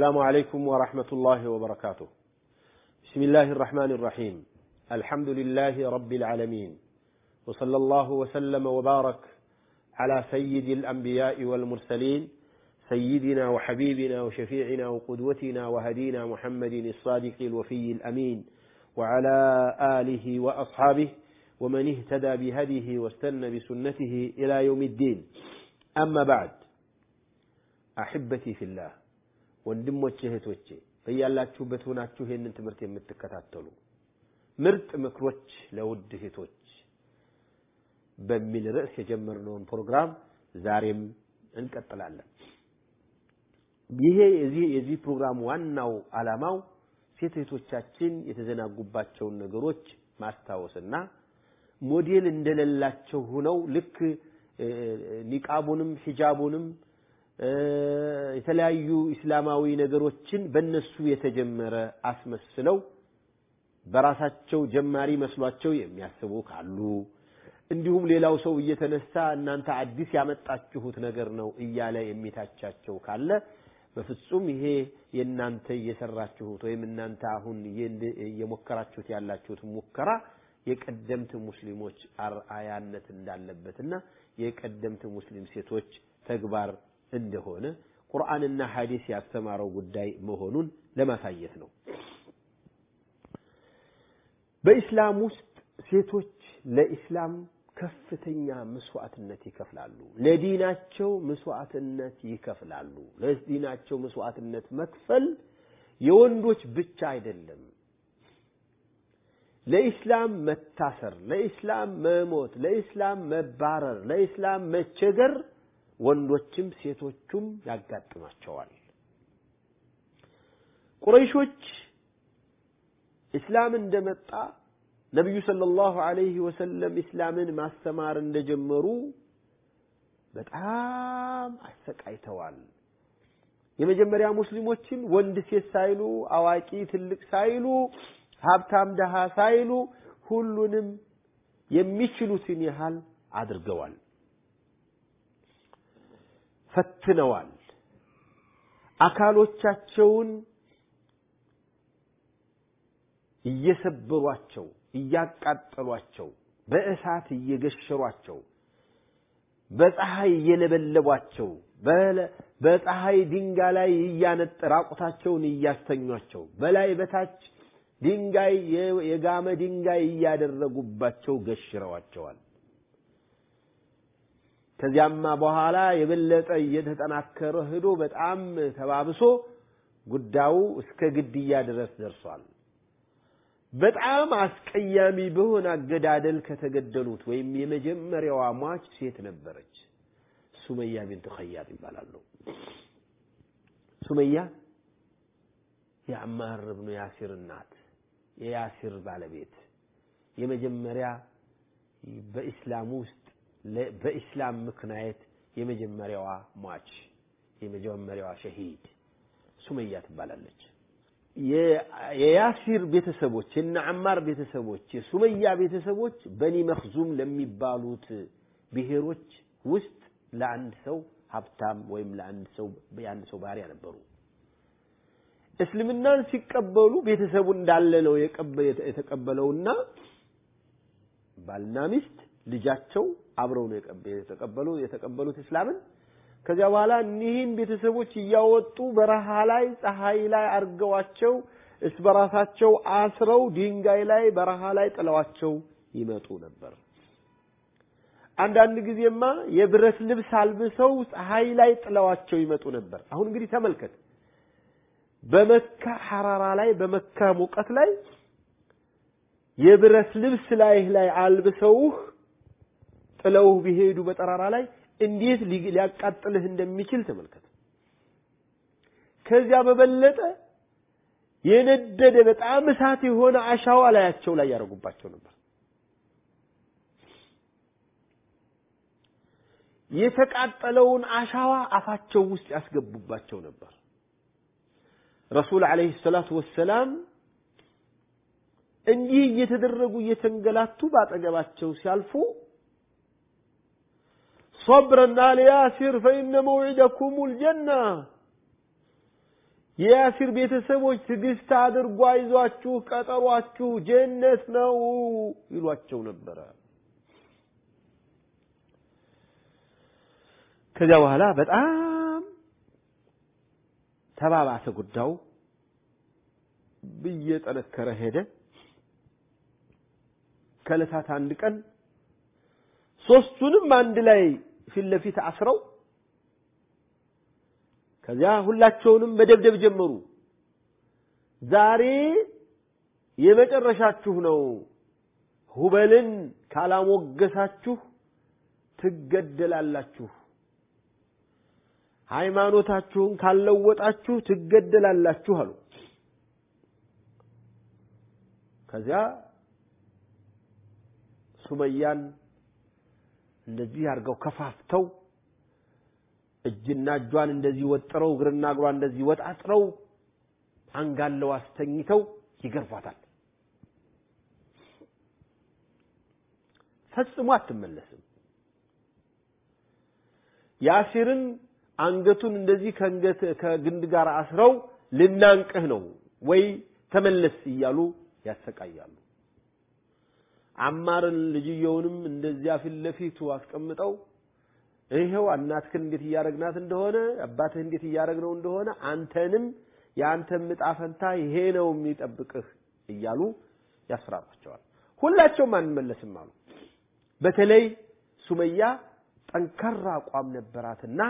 السلام عليكم ورحمة الله وبركاته. بسم الله الرحمن الرحيم. الحمد لله رب العالمين. وصلى الله وسلم وبارك على سيد الأنبياء والمرسلين سيدنا وحبيبنا وشفيعنا وقدوتنا وهدينا محمد الصادق الوفي الأمين وعلى آله وأصحابه ومن اهتدى بهديه واستنى بسنته إلى يوم الدين. أما بعد أحبتي في الله ወንድሞቼ እህቶቼ በያላችሁበት ሆናችሁ ይህንን ትምህርት የምትከታተሉ ምርጥ ምክሮች ለውድ እህቶች በሚል ርዕስ የጀመርነውን ፕሮግራም ዛሬም እንቀጥላለን። ይሄ የዚህ የዚህ ፕሮግራም ዋናው ዓላማው ሴት እህቶቻችን የተዘናጉባቸውን ነገሮች ማስታወስና ሞዴል እንደሌላቸው ሆነው ልክ ኒቃቡንም ሂጃቡንም የተለያዩ እስላማዊ ነገሮችን በእነሱ የተጀመረ አስመስለው በራሳቸው ጀማሪ መስሏቸው የሚያስቡ ካሉ እንዲሁም ሌላው ሰው እየተነሳ እናንተ አዲስ ያመጣችሁት ነገር ነው እያለ የሚታቻቸው ካለ በፍጹም ይሄ የእናንተ እየሰራችሁት ወይም እናንተ አሁን እየሞከራችሁት ያላችሁት ሙከራ የቀደምት ሙስሊሞች አርአያነት እንዳለበትና የቀደምት ሙስሊም ሴቶች ተግባር እንደሆነ ቁርአንና ሐዲስ ያስተማረው ጉዳይ መሆኑን ለማሳየት ነው። በኢስላም ውስጥ ሴቶች ለኢስላም ከፍተኛ መስዋዕትነት ይከፍላሉ። ለዲናቸው መስዋዕትነት ይከፍላሉ። ለዲናቸው መስዋዕትነት መክፈል የወንዶች ብቻ አይደለም። ለኢስላም መታሰር፣ ለኢስላም መሞት፣ ለኢስላም መባረር፣ ለኢስላም መቸገር ወንዶችም ሴቶቹም ያጋጥማቸዋል። ቁረይሾች እስላም እንደመጣ ነቢዩ ሰለላሁ ዐለይሂ ወሰለም እስላምን ማስተማር እንደጀመሩ በጣም አሰቃይተዋል። የመጀመሪያ ሙስሊሞችን ወንድ ሴት ሳይሉ አዋቂ ትልቅ ሳይሉ ሀብታም ደሃ ሳይሉ ሁሉንም የሚችሉትን ያህል አድርገዋል። ፈትነዋል። አካሎቻቸውን እየሰበሯቸው እያቃጠሏቸው በእሳት እየገሸሯቸው በፀሐይ እየለበለቧቸው በፀሐይ ድንጋይ ላይ እያነጠ ራቁታቸውን እያስተኟቸው በላይ በታች ድንጋይ የጋመ ድንጋይ እያደረጉባቸው ገሽረዋቸዋል። ከዚያማ በኋላ የበለጠ እየተጠናከረ ሄዶ በጣም ተባብሶ ጉዳዩ እስከ ግድያ ድረስ ደርሷል። በጣም አስቀያሚ በሆነ አገዳደል ከተገደሉት ወይም የመጀመሪያዋ ሟች ሴት ነበረች። ሱመያ ቢንት ኸያጥ ይባላሉ። ሱመያ የአማር ብኑ ያሲር እናት፣ የያሲር ባለቤት የመጀመሪያ በኢስላም ውስጥ በኢስላም ምክንያት የመጀመሪያዋ ሟች የመጀመሪያዋ ሸሂድ ሱመያ ትባላለች። የያሲር ቤተሰቦች የነ አማር ቤተሰቦች የሱመያ ቤተሰቦች በኒ መኽዙም ለሚባሉት ብሔሮች ውስጥ ለአንድ ሰው ሀብታም ወይም ለአንድ ሰው የአንድ ሰው ባሪያ ነበሩ። እስልምናን ሲቀበሉ ቤተሰቡ እንዳለ ነው የተቀበለውና ባልና ሚስት ልጃቸው አብረው ነው የተቀበሉ የተቀበሉት እስላምን። ከዚያ በኋላ እኒህን ቤተሰቦች እያወጡ በረሃ ላይ ፀሐይ ላይ አርገዋቸው እስ በራሳቸው አስረው ድንጋይ ላይ በረሃ ላይ ጥለዋቸው ይመጡ ነበር። አንዳንድ ጊዜማ የብረት ልብስ አልብሰው ፀሐይ ላይ ጥለዋቸው ይመጡ ነበር። አሁን እንግዲህ ተመልከት፣ በመካ ሐራራ ላይ በመካ ሙቀት ላይ የብረት ልብስ ላይህ ላይ አልብሰውህ ጥለውህ ቢሄዱ በጠራራ ላይ እንዴት ሊያቃጥልህ እንደሚችል ተመልከት። ከዚያ በበለጠ የነደደ በጣም እሳት የሆነ አሻዋ ላያቸው ላይ ያደርጉባቸው ነበር። የተቃጠለውን አሻዋ አፋቸው ውስጥ ያስገቡባቸው ነበር። ረሱል ዓለይሂ ሰላቱ ወሰላም እንዲህ እየተደረጉ እየተንገላቱ ባጠገባቸው ሲያልፉ ሶብረን አለ ያሲር ፈኢነ መውዒደኩሙል ጀና የያሲር ቤተሰቦች ትዕግስት አድርጎ አይዟችሁ፣ ቀጠሯችሁ ጀነት ነው ይሏቸው ነበረ። ከዚያ በኋላ በጣም ተባባሰ ጉዳዩ፣ እየጠነከረ ሄደ። ከዕለታት አንድ ቀን ሶስቱንም አንድ ላይ ፊት ለፊት አስረው ከዚያ ሁላቸውንም መደብደብ ጀመሩ። ዛሬ የመጨረሻችሁ ነው፣ ሁበልን ካላሞገሳችሁ ትገደላላችሁ፣ ሃይማኖታችሁን ካልለወጣችሁ ትገደላላችሁ አሉ። ከዚያ ሱመያን እንደዚህ አድርገው ከፋፍተው እጅና እጇን እንደዚህ ወጥረው እግርና እግሯን እንደዚህ ወጣጥረው አንጋለው አስተኝተው ይገርፏታል። ፈጽሞ አትመለስም። ያሲርን አንገቱን እንደዚህ ከአንገት ከግንድ ጋር አስረው ልናንቅህ ነው ወይ ተመለስ እያሉ ያሰቃያሉ። አማርን ልጅየውንም እንደዚያ ፊት ለፊቱ አስቀምጠው ይሄው እናትህን እንዴት እያረግናት እንደሆነ አባትህ እንዴት እያረግነው እንደሆነ አንተንም የአንተም ዕጣ ፈንታ ይሄ ነው የሚጠብቅህ እያሉ ያስፈራሯቸዋል። ሁላቸውም አንመለስም አሉ። በተለይ ሱመያ ጠንካራ አቋም ነበራትና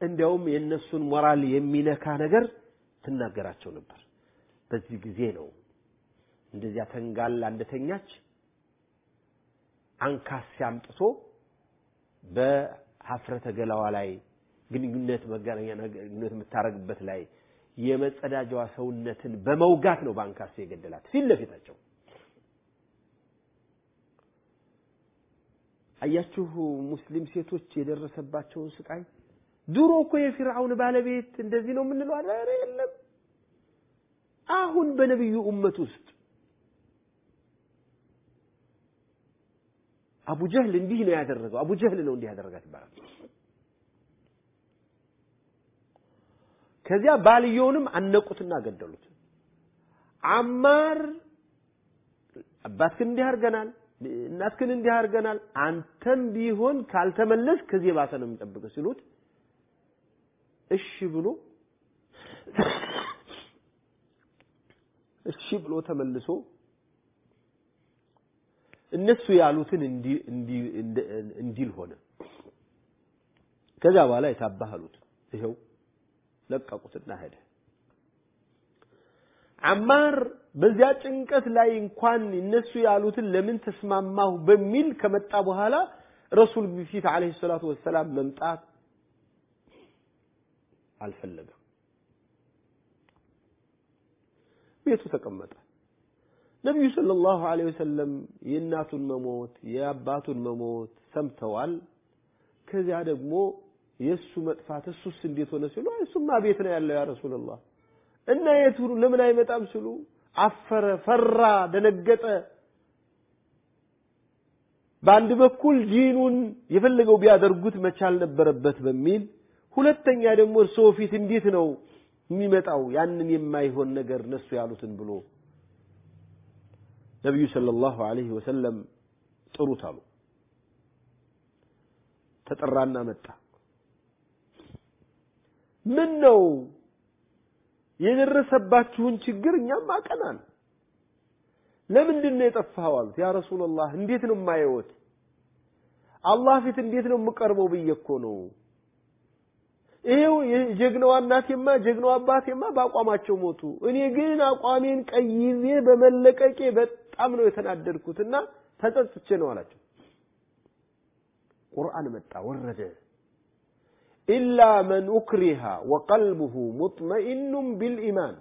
እንዲያውም የእነሱን ሞራል የሚነካ ነገር ትናገራቸው ነበር። በዚህ ጊዜ ነው እንደዚያ ተንጋላ እንደተኛች አንካሴ አምጥቶ በሀፍረተ ገላዋ ላይ ግንኙነት መገናኛ ግንኙነት የምታረግበት ላይ የመጸዳጃዋ ሰውነትን በመውጋት ነው በአንካሴ የገደላት ፊት ለፊታቸው። አያችሁ ሙስሊም ሴቶች የደረሰባቸውን ስቃይ። ድሮ እኮ የፊርዓውን ባለቤት እንደዚህ ነው የምንለው አለ። የለም። አሁን በነቢዩ ኡመት ውስጥ አቡ ጀህል እንዲህ ነው ያደረገው፣ አቡ ጀህል ነው እንዲህ ያደረጋት ይባላል። ከዚያ ባልየውንም አነቁትና ገደሉት። አማር አባትክን እንዲህ አድርገናል፣ እናትክን እንዲህ አድርገናል፣ አንተም ቢሆን ካልተመለስ ከዚህ የባሰ ነው የሚጠብቅህ ሲሉት እሺ ብሎ እሺ ብሎ ተመልሶ እነሱ ያሉትን እንዲል ሆነ። ከዚያ በኋላ የታባህሉት ይኸው ለቀቁትና ሄደ። አማር በዚያ ጭንቀት ላይ እንኳን እነሱ ያሉትን ለምን ተስማማሁ በሚል ከመጣ በኋላ ረሱል ፊት ዓለይሂ ሰላቱ ወሰላም መምጣት አልፈለገም። ቤቱ ተቀመጠ። ነቢዩ ሰለላሁ ዐለይሂ ወሰለም የእናቱን መሞት የአባቱን መሞት ሰምተዋል። ከዚያ ደግሞ የእሱ መጥፋት እሱስ እንዴት ሆነ ሲሉ እሱማ ቤት ነው ያለው ያ ረሱላላህ እና የት ለምን አይመጣም ሲሉ አፈረ፣ ፈራ፣ ደነገጠ። በአንድ በኩል ዲኑን የፈለገው ቢያደርጉት መቻል ነበረበት በሚል ሁለተኛ ደግሞ እርስዎ ፊት እንዴት ነው የሚመጣው ያንን የማይሆን ነገር እነሱ ያሉትን ብሎ ነቢዩ ሰለላሁ ዐለይሂ ወሰለም ጥሩት አሉ። ተጠራና መጣ። ምን ነው የደረሰባችሁን ችግር እኛም አቀናል። ለምንድን ነው የጠፋኸው አሉት። ያ ረሱላላህ እንዴት ነው የማየዎት? አላህ ፊት እንዴት ነው የምቀርበው ብዬ እኮ ነው። ይሄው ጀግናዋ እናቴማ ጀግናዋ አባቴማ በአቋማቸው ሞቱ። እኔ ግን አቋሜን ቀይሬ በመለቀቄ በጣም ነው የተናደድኩትና ተጸጽቼ ነው አላቸው። ቁርአን መጣ ወረደ። ኢላ መን ኡክሪሃ ወቀልቡሁ ሙጥመኢኑም ቢልኢማን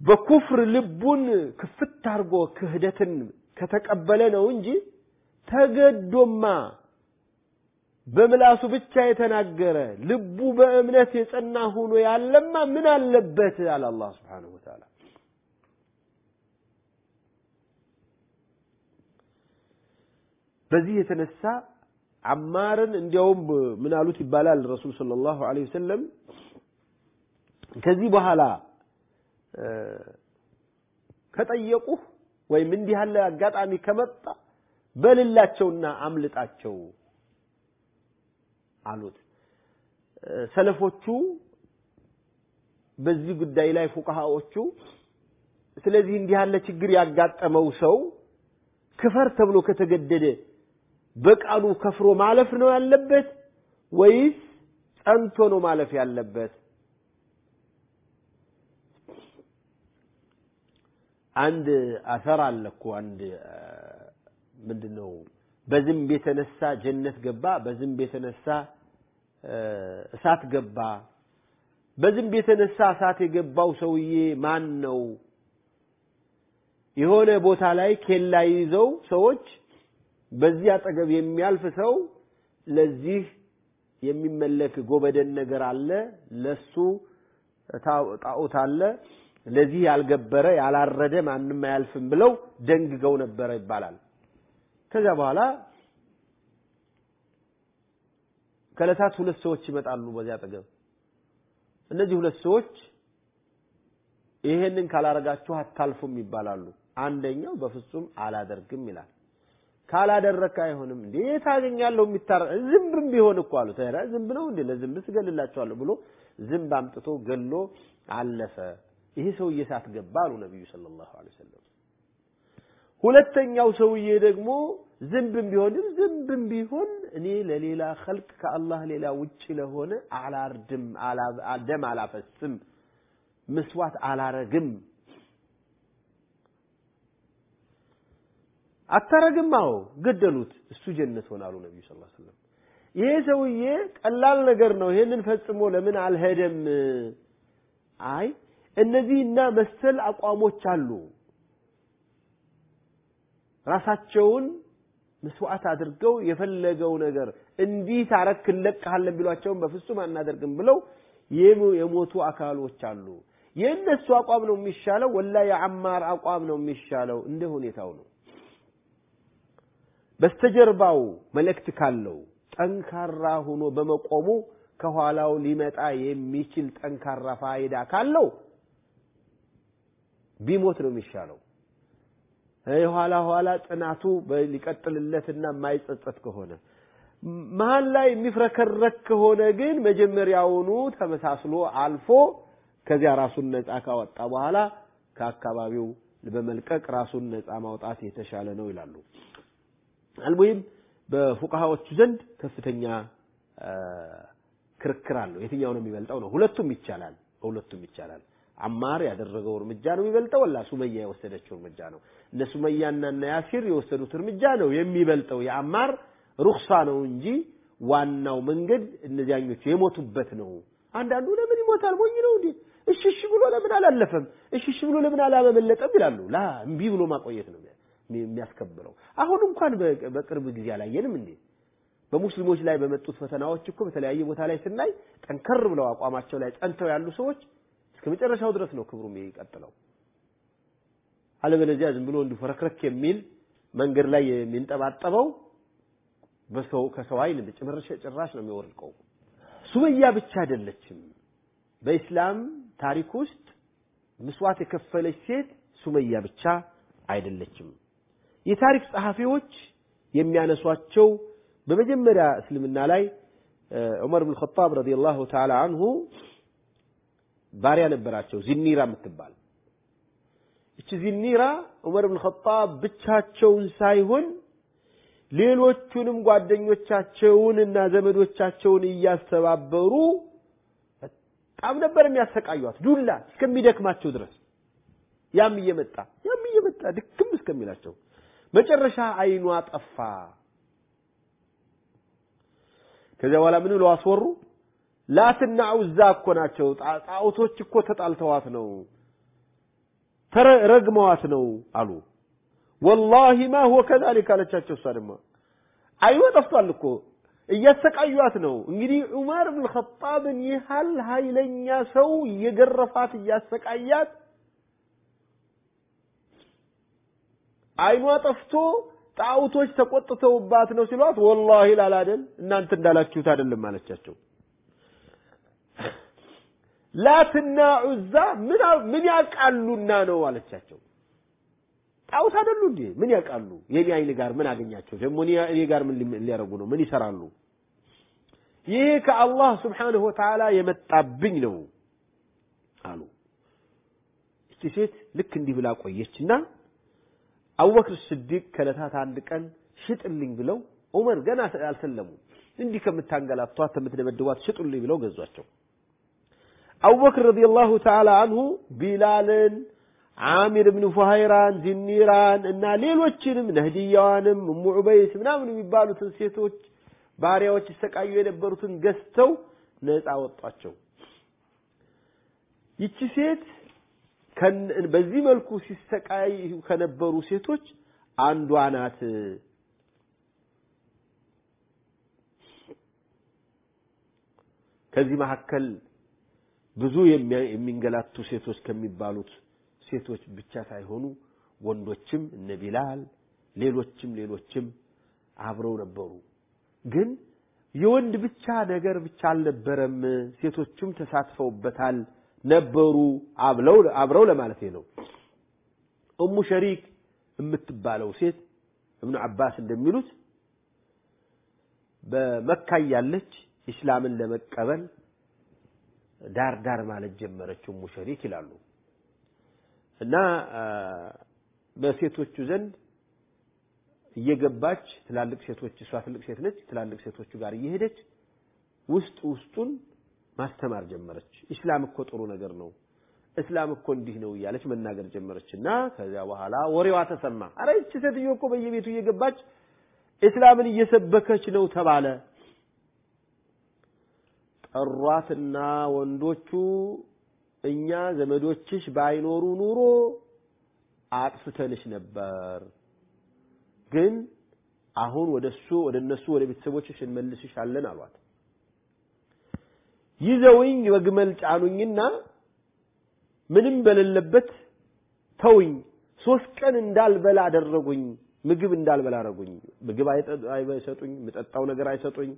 በኩፍር ልቡን ክፍት አድርጎ ክህደትን ከተቀበለ ነው እንጂ ተገዶማ በምላሱ ብቻ የተናገረ ልቡ በእምነት የጸና ሆኖ ያለማ ምን አለበት አለ አላህ ስብሓነሁ ወተዓላ። በዚህ የተነሳ አማርን እንዲያውም ምን አሉት ይባላል ረሱል ሰለላሁ ዐለይሂ ወሰለም ከዚህ በኋላ ከጠየቁህ ወይም እንዲህ ያለ አጋጣሚ ከመጣ በልላቸውና አምልጣቸው አሉት። ሰለፎቹ በዚህ ጉዳይ ላይ ፉቃሃዎቹ ስለዚህ እንዲህ ያለ ችግር ያጋጠመው ሰው ክፈር ተብሎ ከተገደደ በቃሉ ከፍሮ ማለፍ ነው ያለበት ወይስ ጸንቶ ነው ማለፍ ያለበት? አንድ አሰር አለ እኮ አንድ ምንድን ነው በዝንብ የተነሳ ጀነት ገባ፣ በዝንብ የተነሳ እሳት ገባ። በዝንብ የተነሳ እሳት የገባው ሰውዬ ማን ነው? የሆነ ቦታ ላይ ኬላ ይዘው ሰዎች በዚህ አጠገብ የሚያልፍ ሰው ለዚህ የሚመለክ ጎበደን ነገር አለ፣ ለሱ ጣዖት አለ፣ ለዚህ ያልገበረ ያላረደ ማንም አያልፍም ብለው ደንግገው ነበረ ይባላል። ከዚያ በኋላ ከዕለታት ሁለት ሰዎች ይመጣሉ በዚያ አጠገብ። እነዚህ ሁለት ሰዎች ይሄንን ካላረጋችሁ አታልፉም ይባላሉ። አንደኛው በፍጹም አላደርግም ይላል። ካላደረክ አይሆንም። እንዴት አገኛለሁ የሚታረ ዝንብም ቢሆን እኮ አሉት። ኧረ ዝንብ ነው እንዴ ለዝንብ ስገልላቸዋለሁ ብሎ ዝንብ አምጥቶ ገሎ አለፈ። ይሄ ሰውዬ እሳት ገባ አሉ ነብዩ ሰለላሁ ዐለይሂ ወሰለም። ሁለተኛው ሰውዬ ደግሞ ዝንብም ቢሆን ዝንብም ቢሆን እኔ ለሌላ ኸልቅ ከአላህ ሌላ ውጭ ለሆነ አላርድም፣ ደም አላፈስም፣ ምስዋት አላረግም። አታረግም? አዎ ገደሉት። እሱ ጀነት ሆናሉ ነብዩ ሰለላሁ ዐለይሂ ይሄ ሰውዬ ቀላል ነገር ነው። ይሄንን ፈጽሞ ለምን አልሄደም? አይ እነዚህና መሰል አቋሞች አሉ። ራሳቸውን መስዋዕት አድርገው የፈለገው ነገር እንዲህ ታረክ እንለቅሃለን ቢሏቸውም በፍጹም አናደርግም ብለው የሞቱ አካሎች አሉ። የእነሱ አቋም ነው የሚሻለው ወላ የአማር አቋም ነው የሚሻለው? እንደ ሁኔታው ነው። በስተጀርባው መልእክት ካለው ጠንካራ ሆኖ በመቆሙ ከኋላው ሊመጣ የሚችል ጠንካራ ፋይዳ ካለው ቢሞት ነው የሚሻለው። የኋላ ኋላ ጽናቱ ሊቀጥልለትና የማይጸጸት ከሆነ መሀል ላይ የሚፍረከረክ ከሆነ ግን መጀመሪያውኑ ተመሳስሎ አልፎ ከዚያ ራሱን ነፃ ካወጣ በኋላ ከአካባቢው በመልቀቅ ራሱን ነፃ ማውጣት የተሻለ ነው ይላሉ። አልሙሂም በፉቃሃዎቹ ዘንድ ከፍተኛ ክርክር አለው። የትኛው ነው የሚበልጠው ነው። ሁለቱም ይቻላል፣ በሁለቱም ይቻላል። አማር ያደረገው እርምጃ ነው የሚበልጠው ወላ ሱመያ የወሰደችው እርምጃ ነው? እነ ሱመያና እነ ያሲር የወሰዱት እርምጃ ነው የሚበልጠው። የአማር ሩክሳ ነው እንጂ ዋናው መንገድ እነዚያኞቹ የሞቱበት ነው። አንዳንዱ ለምን ይሞታል? ሞኝ ነው እንዴ? እሺ ብሎ ለምን አላለፈም? እሺ ብሎ ለምን አላመለጠም ይላሉ። ላ እምቢ ብሎ ማቆየት ነው የሚያስከብረው። አሁን እንኳን በቅርብ ጊዜ አላየንም እንዴ? በሙስሊሞች ላይ በመጡት ፈተናዎች እኮ በተለያየ ቦታ ላይ ስናይ ጠንከር ብለው አቋማቸው ላይ ጸንተው ያሉ ሰዎች እስከ መጨረሻው ድረስ ነው ክብሩ የሚቀጥለው። አለበለዚያ ዝም ብሎ እንዲሁ ፈረክረክ የሚል መንገድ ላይ የሚንጠባጠበው በሰው ከሰው አይን ጭራሽ ነው የሚወርቀው። ሱመያ ብቻ አይደለችም። በኢስላም ታሪክ ውስጥ ምስዋት የከፈለች ሴት ሱመያ ብቻ አይደለችም። የታሪክ ጸሐፊዎች የሚያነሷቸው በመጀመሪያ እስልምና ላይ ዑመር ብን ኸጣብ ረዲየላሁ ተዓላ አንሁ ባሪያ ነበራቸው ዚኒራ የምትባል። እቺ ዚኒራ ዑመር ብን ኸጣብ ብቻቸውን ሳይሆን ሌሎቹንም ጓደኞቻቸውን እና ዘመዶቻቸውን እያስተባበሩ በጣም ነበር የሚያሰቃዩት ዱላ እስከሚደክማቸው ድረስ። ያም እየመጣ ያም እየመጣ ድክም እስከሚላቸው መጨረሻ አይኗ ጠፋ። ከዚያ በኋላ ምን ብለው አስወሩ? ላትና ዑዛ እኮ ናቸው፣ ጣዖቶች እኮ ተጣልተዋት ነው፣ ረግመዋት ነው አሉ። ወላሂ ማ ሁወ ከዛሊክ አለቻቸው። እሷ ደግሞ አይኗ ጠፍቷል እኮ እያሰቃዩት ነው። እንግዲህ ዑመር ብን ኸጣብን ያህል ኃይለኛ ሰው እየገረፋት እያሰቃያት አይኗ ጠፍቶ ጣዖቶች ተቆጥተውባት ነው ሲሏት፣ ወላሂ ላላደል እናንተ እንዳላችሁት አይደለም አለቻቸው። ላትና ዑዛ ምን ያውቃሉና ነው አለቻቸው። ጣዖት አይደሉ እንዴ? ምን ያውቃሉ? የኔ አይን ጋር ምን አገኛቸው? ደግሞ እኔ ጋር ምን ሊያደርጉ ነው? ምን ይሰራሉ? ይሄ ከአላህ ስብሓንሁ ወተዓላ የመጣብኝ ነው አሉ። እቺ ሴት ልክ እንዲህ ብላ ቆየችና አቡበክር ስዲቅ ከዕለታት አንድ ቀን ሽጥልኝ ብለው ዑመር ገና አልሰለሙ እንዲህ ከምታንገላቷት ከምትደበድቧት ሽጡልኝ ብለው ገዟቸው። አቡበክር ረዲየላሁ ተዓላ አንሁ ቢላልን ዓሚር ብን ፉሃይራን ዚኒራን እና ሌሎችንም ነህድያዋንም እሙ ዑበይስ ምናምን የሚባሉትን ሴቶች ባሪያዎች ይሰቃዩ የነበሩትን ገዝተው ነፃ ወጧቸው። ይቺ ሴት በዚህ መልኩ ሲሰቃይ ከነበሩ ሴቶች አንዷ ናት። ከዚህ መካከል ብዙ የሚንገላቱ ሴቶች ከሚባሉት ሴቶች ብቻ ሳይሆኑ ወንዶችም እነ ቢላል ሌሎችም ሌሎችም አብረው ነበሩ። ግን የወንድ ብቻ ነገር ብቻ አልነበረም፣ ሴቶችም ተሳትፈውበታል ነበሩ አብረው ለማለት ነው። እሙ ሸሪክ የምትባለው ሴት እብኑ አባስ እንደሚሉት በመካ ያለች ኢስላምን ለመቀበል ዳር ዳር ማለት ጀመረች እሙ ሸሪክ ይላሉ። እና በሴቶቹ ዘንድ እየገባች ትላልቅ ሴቶች እሷ ትልቅ ሴት ነች፣ ትላልቅ ሴቶቹ ጋር እየሄደች ውስጥ ውስጡን ማስተማር ጀመረች። ኢስላም እኮ ጥሩ ነገር ነው፣ እስላም እኮ እንዲህ ነው እያለች መናገር ጀመረች እና ከዚያ በኋላ ወሬዋ ተሰማ። አረ ይቺ ሴትዮ እኮ በየቤቱ እየገባች እስላምን እየሰበከች ነው ተባለ። ጠሯትና ወንዶቹ እኛ ዘመዶችሽ ባይኖሩ ኑሮ አጥፍተንሽ ነበር፣ ግን አሁን ወደሱ ወደ እነሱ ወደ ቤተሰቦችሽ እንመልስሻለን አሏት። ይዘውኝ በግመል ጫኑኝና ምንም በሌለበት ተውኝ። ሶስት ቀን እንዳልበላ አደረጉኝ። ምግብ እንዳልበላ አደረጉኝ። ምግብ አይሰጡኝ፣ የምጠጣው ነገር አይሰጡኝ።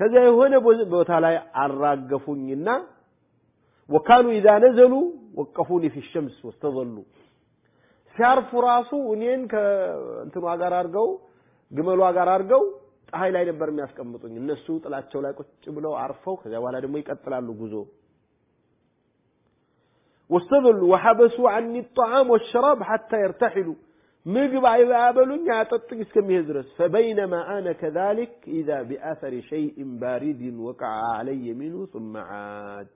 ከዚያ የሆነ ቦታ ላይ አራገፉኝና ወካኑ ኢዛ ነዘሉ ወቀፉኒ ፊ ሸምስ ወስተዘሉ ሲያርፉ ራሱ እኔን ከእንትኗ ጋር አድርገው ግመሏ ጋር አድርገው ፀሐይ ላይ ነበር የሚያስቀምጡኝ። እነሱ ጥላቸው ላይ ቁጭ ብለው አርፈው ከዚያ በኋላ ደግሞ ይቀጥላሉ ጉዞ። ወስተዘሉ ወሐበሱ ዐኒ ጣዓም ወሸራብ ሐታ የርተሒሉ ምግብ አያበሉኝ አያጠጡኝ እስከሚሄድ ድረስ ፈበይነማ አነ ከዛሊክ ኢዛ ቢአሰሪ ሸይእን ባሪድን ወቀዐ ዐለየ ሚንሁ ثመ ዐድ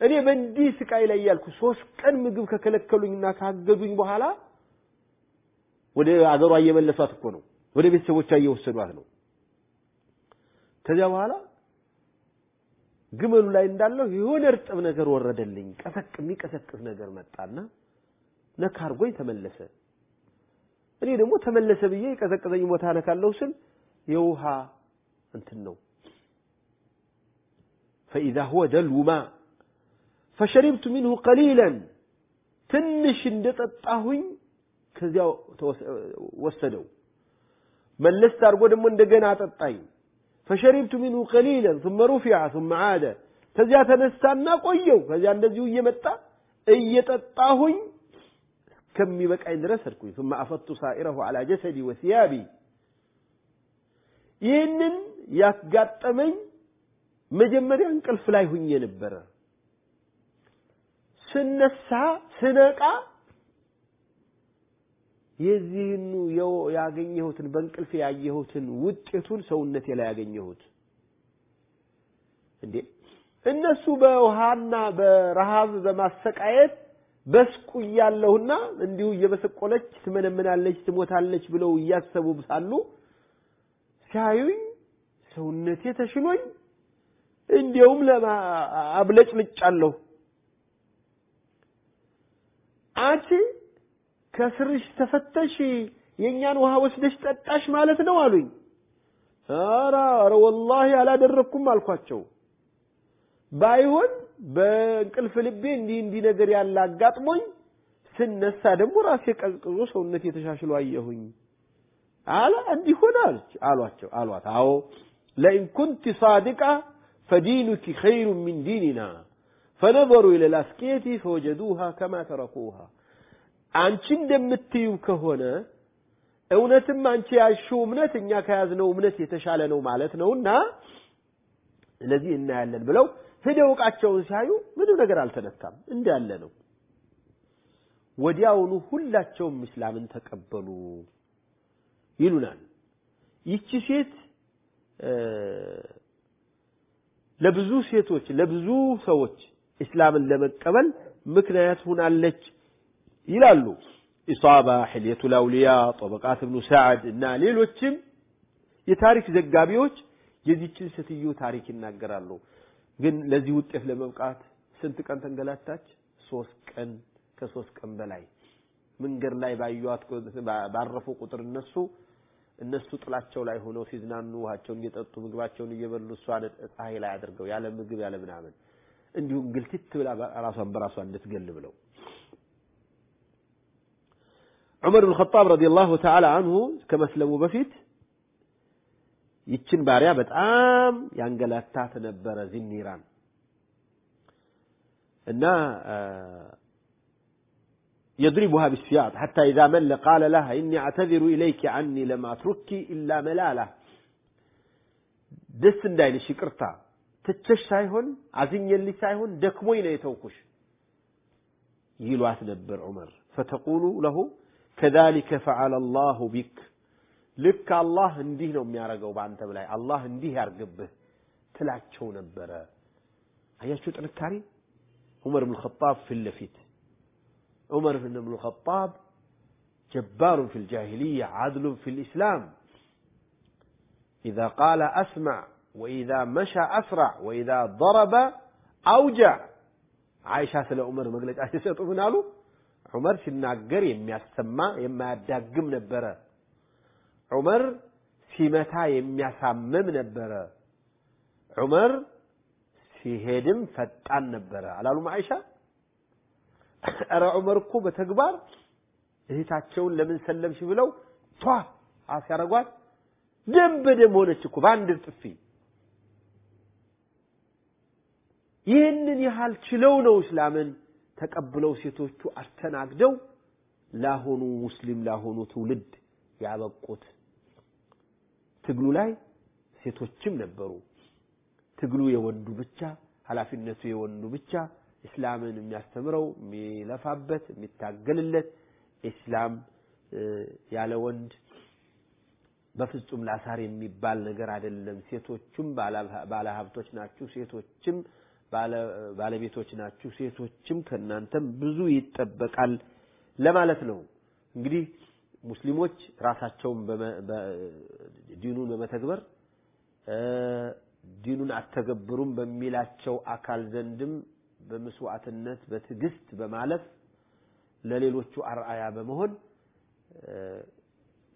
እኔ በእንዲህ ስቃይ ላይ ያልኩ ሶስት ቀን ምግብ ከከለከሉኝና ካገዱኝ በኋላ ወደ አገሯ እየመለሷት እኮ ነው። ወደ ቤተሰቦቿ እየወሰዷት ነው። ከዚያ በኋላ ግመሉ ላይ እንዳለው የሆነ እርጥብ ነገር ወረደልኝ። ቀሰቅ የሚቀሰቅስ ነገር መጣና ነካ አድርጎኝ ተመለሰ። እኔ ደግሞ ተመለሰ ብዬ የቀዘቀዘኝ ቦታ ነካለሁ ስል የውሃ እንትን ነው። ፈኢዛ ሁወ ደልው ማ ፈሸሪብቱ ሚንሁ ቀሊለን ትንሽ እንደጠጣሁኝ ከዚያው ወሰደው። መለስ አድርጎ ደግሞ እንደገና አጠጣኝ። ፈሸሪብቱ ሚንሁ ቀሊለን ثم رفع ثم عاد ከዚያ ተነሳና ቆየው። ከዚያ እንደዚሁ እየመጣ እየጠጣሁኝ እስከሚበቃኝ ድረስ ሄድኩኝ። ثم أفضت سائره على جسدي وثيابي ይህንን ያጋጠመኝ መጀመሪያ እንቅልፍ ላይ ሁኜ ነበረ። ስነሳ ስነቃ የዚህኑ ያገኘሁትን በእንቅልፍ ያየሁትን ውጤቱን ሰውነቴ ላይ ያገኘሁት። እንዴ እነሱ በውሃና በረሃብ በማሰቃየት በስቁ እያለሁና እንዲሁ እየበሰቆለች ትመነምናለች፣ ትሞታለች ብለው እያሰቡ ሳሉ ሲያዩኝ ሰውነቴ ተሽሎኝ እንዲያውም አብለጭልጫለሁ። አንቺ ከስርሽ ተፈተሽ የእኛን ውሃ ወስደሽ ጠጣሽ ማለት ነው አሉኝ። ኧረ ኧረ ወላሂ አላደረግኩም አልኳቸው። ባይሆን በእንቅልፍ ልቤ እንዲህ እንዲህ ነገር ያለ አጋጥሞኝ ስነሳ ደግሞ ራሴ ቀዝቅዞ ሰውነት የተሻሽሎ አየሁኝ አለ እንዲህ ሆነ አሏቸው አሏት አዎ ለኢን ኩንቲ ሳዲቃ ፈዲኑኪ ኸይሩ ሚን ዲኒና ፈነዘሩ ኢለ ልአስቄቲ ፈወጀዱሃ ከማ ተረኩሃ አንቺ እንደምትዩ ከሆነ እውነትም አንቺ ያልሽው እምነት እኛ ከያዝነው እምነት የተሻለ ነው ማለት ነውና ስለዚህ እናያለን ብለው ሄደው ዕቃቸውን ሲያዩ ምንም ነገር አልተነካም እንዳለ ነው። ወዲያውኑ ሁላቸውም እስላምን ተቀበሉ ይሉናል። ይቺ ሴት ለብዙ ሴቶች ለብዙ ሰዎች እስላምን ለመቀበል ምክንያት ሁናለች ይላሉ። ኢሳባ፣ ሕልየቱል አውሊያ፣ ጠበቃት እብኑ ሰዓድ እና ሌሎችም የታሪክ ዘጋቢዎች የዚችን ሴትዮ ታሪክ ይናገራሉ። ግን ለዚህ ውጤት ለመብቃት ስንት ቀን ተንገላታች? ሶስት ቀን ከሶስት ቀን በላይ መንገድ ላይ ባዩት ባረፉ ቁጥር እነሱ እነሱ ጥላቸው ላይ ሆነው ሲዝናኑ ውሃቸውን እየጠጡ ምግባቸውን እየበሉ እሷን ፀሐይ ላይ አድርገው ያለ ምግብ ያለ ምናምን እንዲሁም ግልትት ብላ ራሷን በራሷ እንድትገል ብለው ዑመር ብን ኸጣብ ረዲየላሁ ተዓላ አንሁ ከመስለሙ በፊት ይችን ባሪያ በጣም ያንገላታት ነበረ ዚኒራን እና يضربها بالسياط حتى إذا مل قال لها إني أعتذر إليك عني لم أتركك إلا ملالة دس እንዳይልሽ ይቅርታ ትቸሽ ሳይሆን አዝኜልሽ ሳይሆን ደክሞኝ ነው የተውኩሽ ይሏት ነበር ዑመር ፈተቁሉ ለሁ ከዛሊከ ፈዓለ አላሁ ቢክ ልክ አላህ እንዲህ ነው የሚያደርገው በአንተ ላይ አላህ እንዲህ ያርግብህ ትላቸው ነበረ አያችሁ ጥንካሬ ዑመር ብን ኸጣብ ፊት ለፊት عمر بن الخطاب جبار في الجاهلية عدل في الإسلام إذا قال أسمع وإذا مشى أسرع وإذا ضرب أوجع عائشة سلا عمر مقلت عائشة من ዑመር ሲናገር የሚያሰማ የማያዳግም ነበረ። ዑመር ሲመታ የሚያሳምም ነበረ። ዑመር ሲሄድም ፈጣን ነበረ አላሉም አይሻ? ኧረ ዑመር እኮ በተግባር እህታቸውን ለምን ሰለምሽ ብለው ቷ አስያረጓት ደም በደም ሆነች እኮ በአንድ ጥፊ። ይህንን ያህል ችለው ነው እስላምን ተቀብለው ሴቶቹ አስተናግደው ላሆኑ ሙስሊም ላሆኑ ትውልድ ያበቁት። ትግሉ ላይ ሴቶችም ነበሩ። ትግሉ የወንዱ ብቻ ኃላፊነቱ የወንዱ ብቻ እስላምን የሚያስተምረው የሚለፋበት የሚታገልለት ኢስላም ያለ ወንድ በፍጹም ላሳር የሚባል ነገር አይደለም። ሴቶችም ባለሀብቶች ናችሁ፣ ሴቶችም ባለቤቶች ናችሁ፣ ሴቶችም ከእናንተም ብዙ ይጠበቃል ለማለት ነው። እንግዲህ ሙስሊሞች ራሳቸውን ዲኑን በመተግበር ዲኑን አተገብሩም በሚላቸው አካል ዘንድም በመስዋዕትነት በትዕግስት በማለፍ ለሌሎቹ አርአያ በመሆን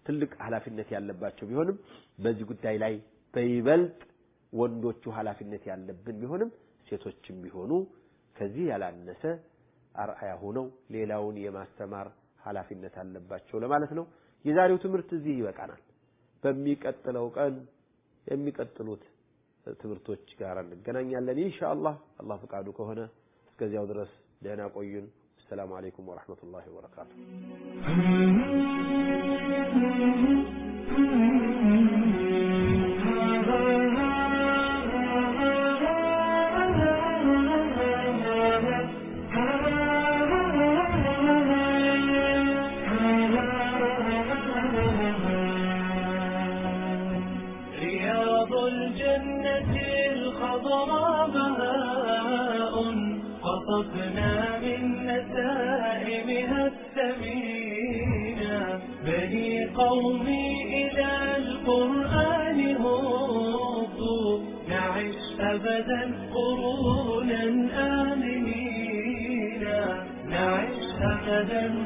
ትልቅ ኃላፊነት ያለባቸው ቢሆንም በዚህ ጉዳይ ላይ በይበልጥ ወንዶቹ ኃላፊነት ያለብን ቢሆንም ሴቶችም ቢሆኑ ከዚህ ያላነሰ አርአያ ሆነው ሌላውን የማስተማር ኃላፊነት አለባቸው ለማለት ነው። የዛሬው ትምህርት እዚህ ይበቃናል። በሚቀጥለው ቀን የሚቀጥሉት ትምህርቶች ጋር እንገናኛለን ኢንሻአላህ አላህ ፈቃዱ ከሆነ እስከዚያው ድረስ ደህና ቆዩን። ሰላም አለይኩም ወራህመቱላሂ ወበረካቱ። رياض الجنة الخضراء بها تحققنا من نسائمها الثمينة بني قومي إلى القرآن هبوا نعش أبدا قرونا آمنين. نعش أبدا